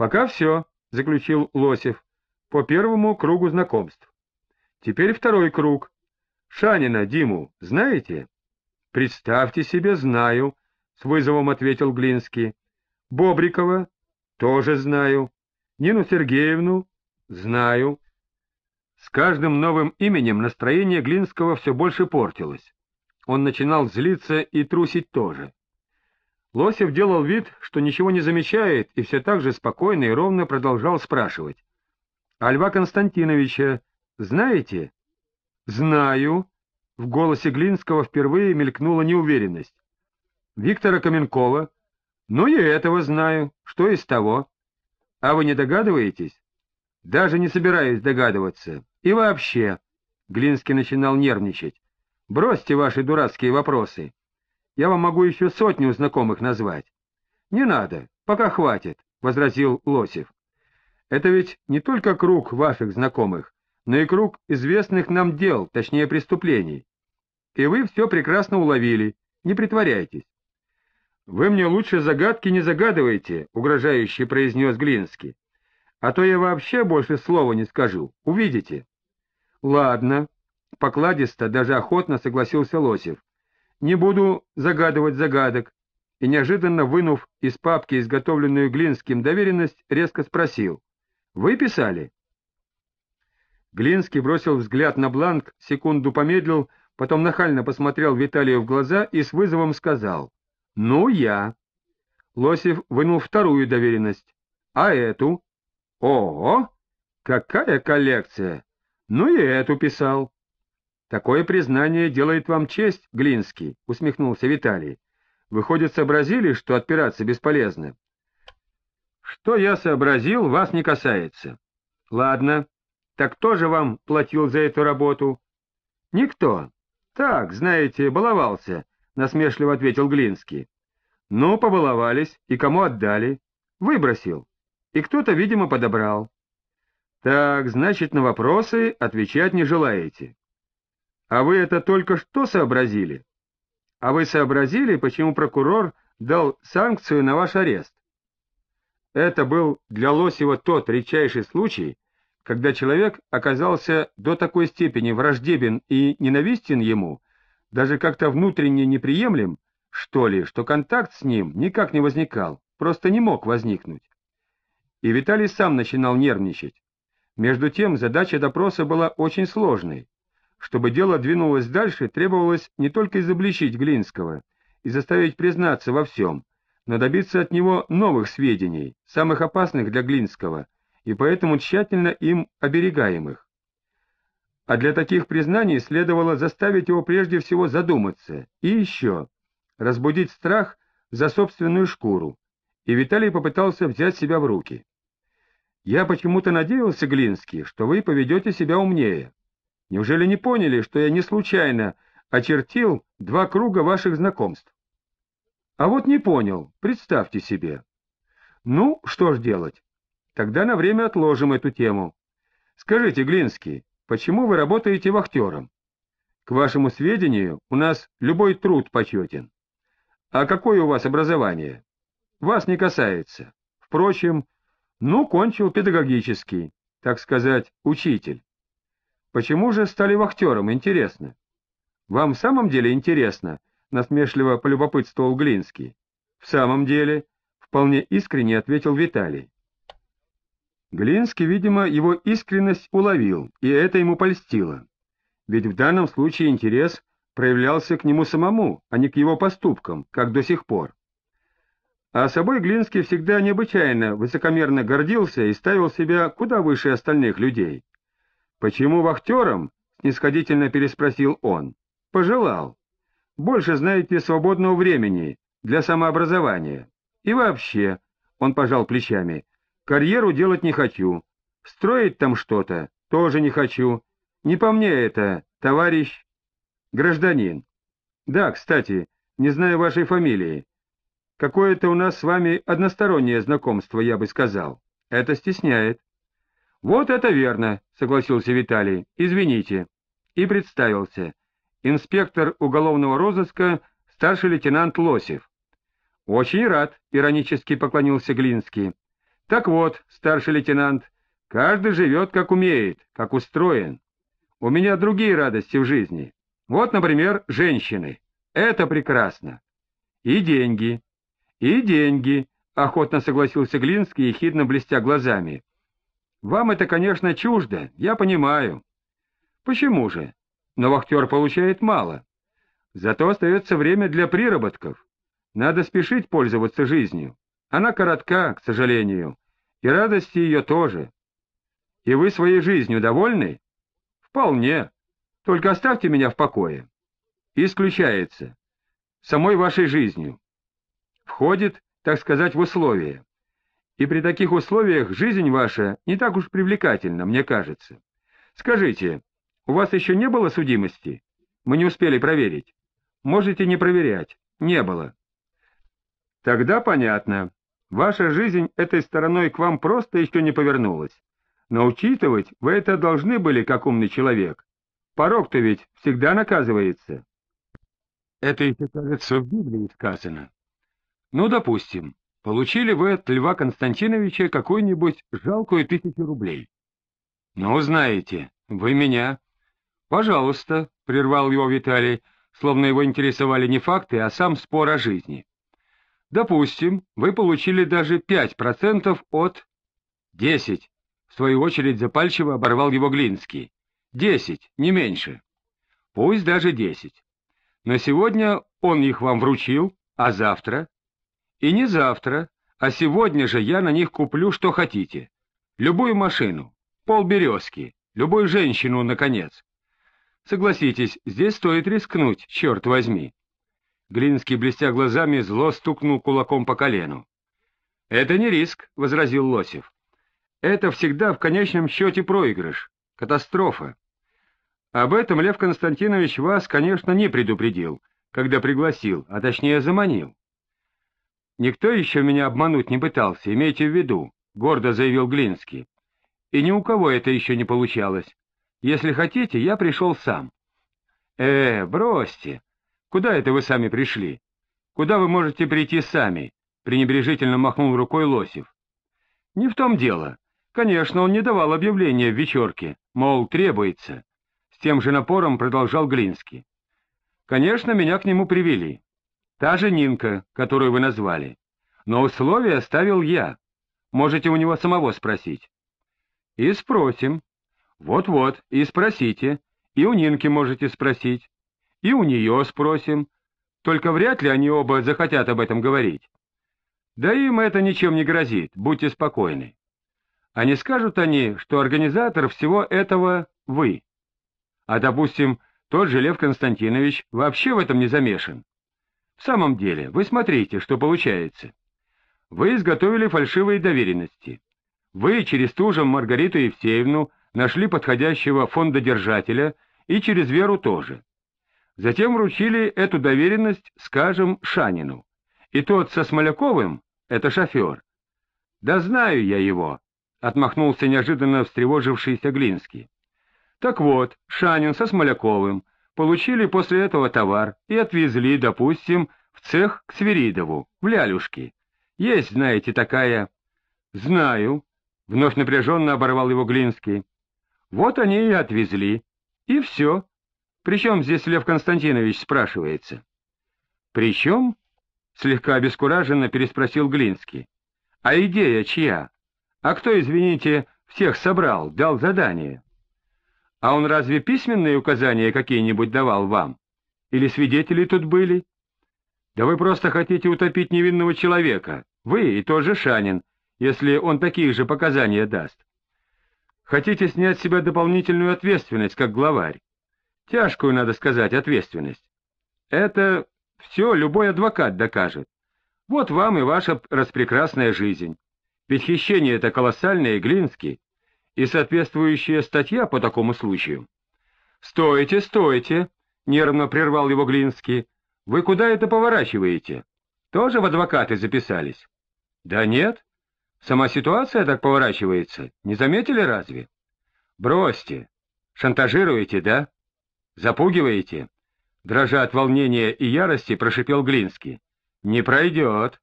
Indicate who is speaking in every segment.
Speaker 1: Пока все, — заключил Лосев, — по первому кругу знакомств. Теперь второй круг. Шанина Диму знаете? — Представьте себе, знаю, — с вызовом ответил Глинский. — Бобрикова? — Тоже знаю. Нину Сергеевну? — Знаю. С каждым новым именем настроение Глинского все больше портилось. Он начинал злиться и трусить тоже. Лосев делал вид, что ничего не замечает, и все так же спокойно и ровно продолжал спрашивать. — А Льва Константиновича знаете? — Знаю. В голосе Глинского впервые мелькнула неуверенность. — Виктора Каменкова? — Ну и этого знаю. Что из того? — А вы не догадываетесь? — Даже не собираюсь догадываться. И вообще... Глинский начинал нервничать. — Бросьте ваши дурацкие вопросы. Я вам могу еще сотню знакомых назвать. — Не надо, пока хватит, — возразил Лосев. — Это ведь не только круг ваших знакомых, но и круг известных нам дел, точнее преступлений. И вы все прекрасно уловили, не притворяйтесь. — Вы мне лучше загадки не загадывайте, — угрожающе произнес Глинский. — А то я вообще больше слова не скажу, увидите. — Ладно, — покладисто, даже охотно согласился Лосев. Не буду загадывать загадок, и, неожиданно вынув из папки изготовленную Глинским доверенность, резко спросил. «Вы писали?» Глинский бросил взгляд на бланк, секунду помедлил, потом нахально посмотрел Виталию в глаза и с вызовом сказал. «Ну, я». Лосев вынул вторую доверенность. «А эту?» «Ого! Какая коллекция! Ну и эту писал». Такое признание делает вам честь, Глинский, — усмехнулся Виталий. Выходит, сообразили, что отпираться бесполезно. Что я сообразил, вас не касается. Ладно, так кто же вам платил за эту работу? Никто. Так, знаете, баловался, — насмешливо ответил Глинский. Ну, побаловались, и кому отдали? Выбросил. И кто-то, видимо, подобрал. Так, значит, на вопросы отвечать не желаете. А вы это только что сообразили? А вы сообразили, почему прокурор дал санкцию на ваш арест? Это был для Лосева тот редчайший случай, когда человек оказался до такой степени враждебен и ненавистен ему, даже как-то внутренне неприемлем, что ли, что контакт с ним никак не возникал, просто не мог возникнуть. И Виталий сам начинал нервничать. Между тем задача допроса была очень сложной. Чтобы дело двинулось дальше, требовалось не только изобличить Глинского и заставить признаться во всем, но добиться от него новых сведений, самых опасных для Глинского, и поэтому тщательно им оберегаемых. А для таких признаний следовало заставить его прежде всего задуматься, и еще разбудить страх за собственную шкуру, и Виталий попытался взять себя в руки. «Я почему-то надеялся, Глинский, что вы поведете себя умнее. Неужели не поняли, что я не случайно очертил два круга ваших знакомств? А вот не понял, представьте себе. Ну, что ж делать? Тогда на время отложим эту тему. Скажите, Глинский, почему вы работаете вахтером? К вашему сведению, у нас любой труд почетен. А какое у вас образование? Вас не касается. Впрочем, ну, кончил педагогический, так сказать, учитель. Почему же стали вахтером, интересно? Вам в самом деле интересно? Насмешливо полюбопытствовал Глинский. В самом деле, вполне искренне ответил Виталий. Глинский, видимо, его искренность уловил, и это ему польстило. Ведь в данном случае интерес проявлялся к нему самому, а не к его поступкам, как до сих пор. А собой Глинский всегда необычайно высокомерно гордился и ставил себя куда выше остальных людей. «Почему вахтером?» — снисходительно переспросил он. «Пожелал. Больше, знаете, свободного времени для самообразования. И вообще...» — он пожал плечами. «Карьеру делать не хочу. Строить там что-то тоже не хочу. Не по мне это, товарищ гражданин. Да, кстати, не знаю вашей фамилии. Какое-то у нас с вами одностороннее знакомство, я бы сказал. Это стесняет. «Вот это верно», — согласился Виталий. «Извините». И представился. Инспектор уголовного розыска, старший лейтенант Лосев. «Очень рад», — иронически поклонился Глинский. Так вот, старший лейтенант, каждый живет как умеет, как устроен. У меня другие радости в жизни. Вот, например, женщины. Это прекрасно. И деньги. И деньги, — охотно согласился Глинский, ехидно блестя глазами. Вам это, конечно, чуждо, я понимаю. Почему же? Но вахтер получает мало. Зато остается время для приработков. Надо спешить пользоваться жизнью. Она коротка, к сожалению, и радости ее тоже. И вы своей жизнью довольны? Вполне. Только оставьте меня в покое. Исключается. Самой вашей жизнью. Входит, так сказать, в условия. И при таких условиях жизнь ваша не так уж привлекательна, мне кажется. Скажите, у вас еще не было судимости? Мы не успели проверить. Можете не проверять. Не было. Тогда понятно. Ваша жизнь этой стороной к вам просто еще не повернулась. Но учитывать вы это должны были, как умный человек. Порог-то ведь всегда наказывается. Это еще, кажется, в Библии сказано. Ну, допустим, получили вы от Льва Константиновича какую-нибудь жалкую тысячу рублей. Ну, знаете, вы меня. Пожалуйста, — прервал его Виталий, словно его интересовали не факты, а сам спор о жизни. Допустим, вы получили даже пять процентов от... Десять, в свою очередь запальчиво оборвал его Глинский. Десять, не меньше. Пусть даже десять. Но сегодня он их вам вручил, а завтра? И не завтра, а сегодня же я на них куплю, что хотите. Любую машину, полберезки, любую женщину, наконец. Согласитесь, здесь стоит рискнуть, черт возьми. Глинский, блестя глазами, зло стукнул кулаком по колену. — Это не риск, — возразил Лосев. — Это всегда в конечном счете проигрыш, катастрофа. Об этом Лев Константинович вас, конечно, не предупредил, когда пригласил, а точнее заманил. Никто еще меня обмануть не пытался, имейте в виду, — гордо заявил Глинский. И ни у кого это еще не получалось. Если хотите, я пришел сам. Э, бросьте. Куда это вы сами пришли? Куда вы можете прийти сами? пренебрежительно махнул рукой Лосев. Не в том дело. Конечно, он не давал объявления в вечерке, мол, требуется. С тем же напором продолжал Глинский. Конечно, меня к нему привели. Та же Нинка, которую вы назвали. Но условия оставил я. Можете у него самого спросить. И спросим. Вот-вот, и спросите. И у Нинки можете спросить. И у нее спросим. Только вряд ли они оба захотят об этом говорить. Да им это ничем не грозит, будьте спокойны. А не скажут они, что организатор всего этого вы. А, допустим, тот же Лев Константинович вообще в этом не замешан. В самом деле, вы смотрите, что получается. Вы изготовили фальшивые доверенности. Вы через ту же Маргариту Евсеевну нашли подходящего фондодержателя и через Веру тоже. Затем вручили эту доверенность, скажем, Шанину. И тот со Смоляковым — это шофер. Да знаю я его, — отмахнулся неожиданно встревожившийся Глинский. Так вот, Шанин со Смоляковым получили после этого товар и отвезли, допустим, в цех к Свиридову, в Лялюшки. Есть, знаете, такая... — Знаю, — вновь напряженно оборвал его Глинский. Вот они и отвезли. И все. Причем здесь Лев Константинович спрашивается? Причем? Слегка обескураженно переспросил Глинский. А идея чья? А кто, извините, всех собрал, дал задание? А он разве письменные указания какие-нибудь давал вам? Или свидетели тут были? Да вы просто хотите утопить невинного человека, вы и тот же Шанин, если он такие же показания даст. Хотите снять с себя дополнительную ответственность, как главарь. Тяжкую, надо сказать, ответственность. Это все любой адвокат докажет. Вот вам и ваша распрекрасная жизнь. Ведь хищение это колоссальное, Глинский, и соответствующая статья по такому случаю. — Стойте, стойте! — нервно прервал его Глинский. — Вы куда это поворачиваете? Тоже в адвокаты записались? — Да нет. Сама ситуация так поворачивается. Не заметили разве? — Бросьте. Шантажируете, да? — Запугиваете? Дрожа от волнения и ярости, прошипел Глинский. Не пройдет.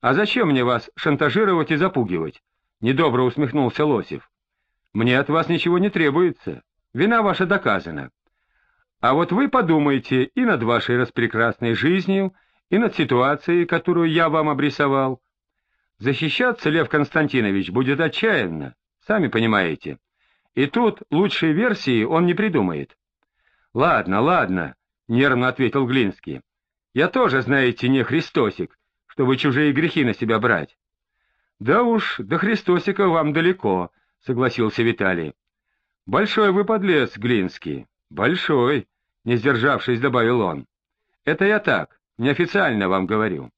Speaker 1: А зачем мне вас шантажировать и запугивать? Недобро усмехнулся Лосев. Мне от вас ничего не требуется. Вина ваша доказана. А вот вы подумайте и над вашей распрекрасной жизнью, и над ситуацией, которую я вам обрисовал. Защищаться Лев Константинович будет отчаянно, сами понимаете. И тут лучшей версии он не придумает. — Ладно, ладно, — нервно ответил Глинский. — Я тоже, знаете, не Христосик, чтобы чужие грехи на себя брать. — Да уж, до Христосика вам далеко, — согласился Виталий. — Большой вы подлец, Глинский, большой, — не сдержавшись, добавил он. — Это я так, неофициально вам говорю.